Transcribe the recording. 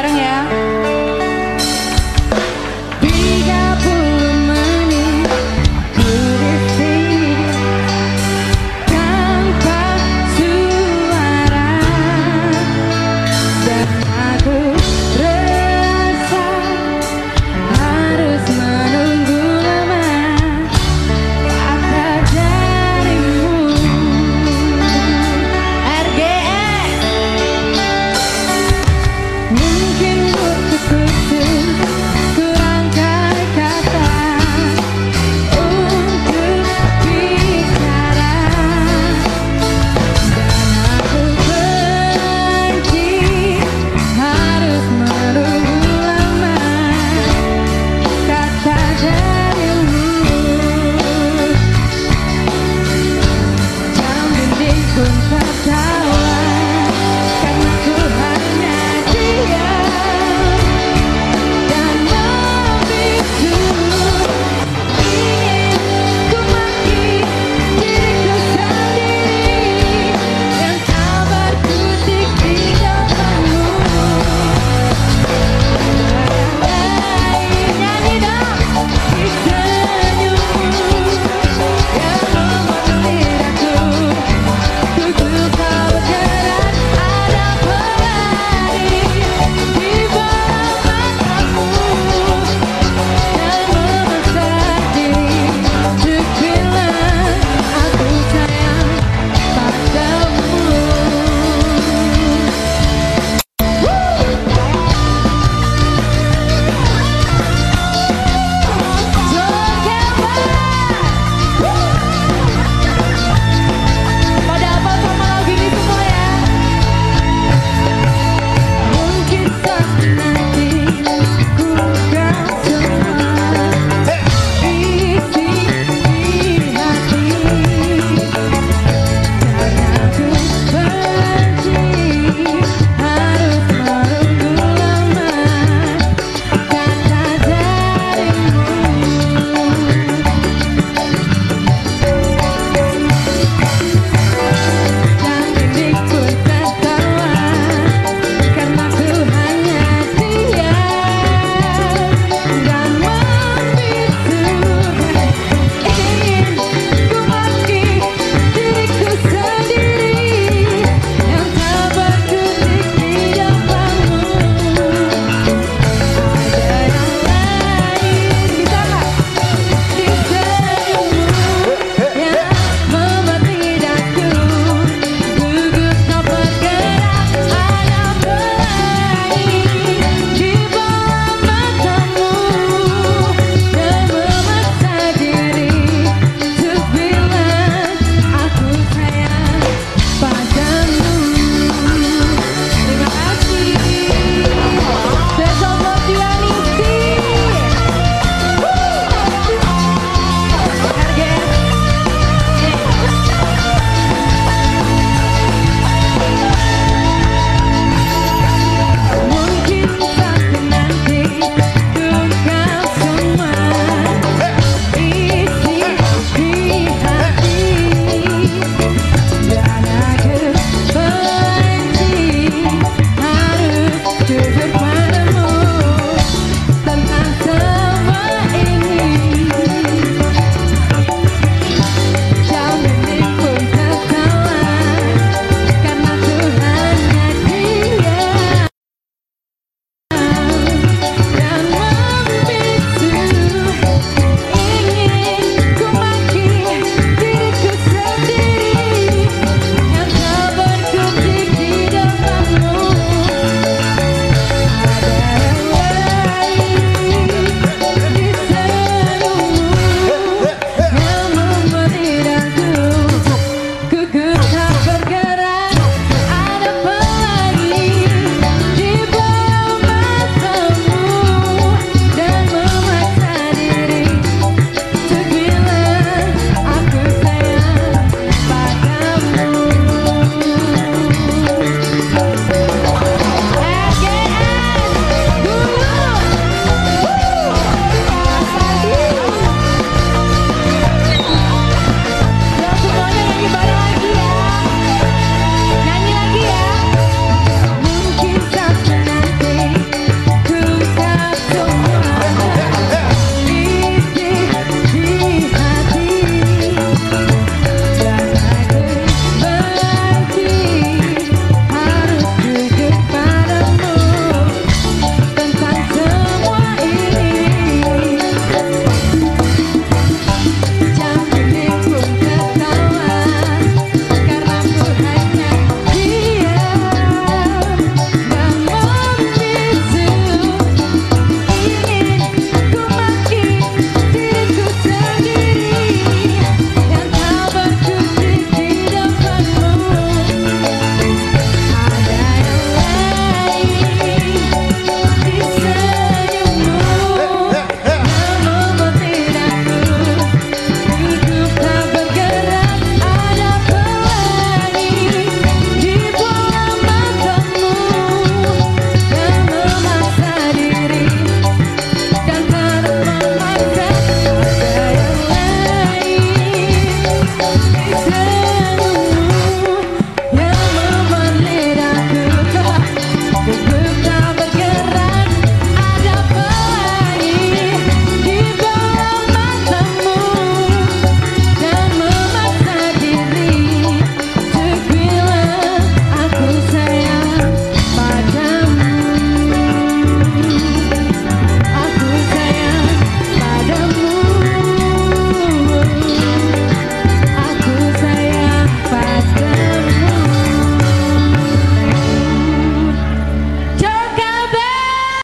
Bareng ya.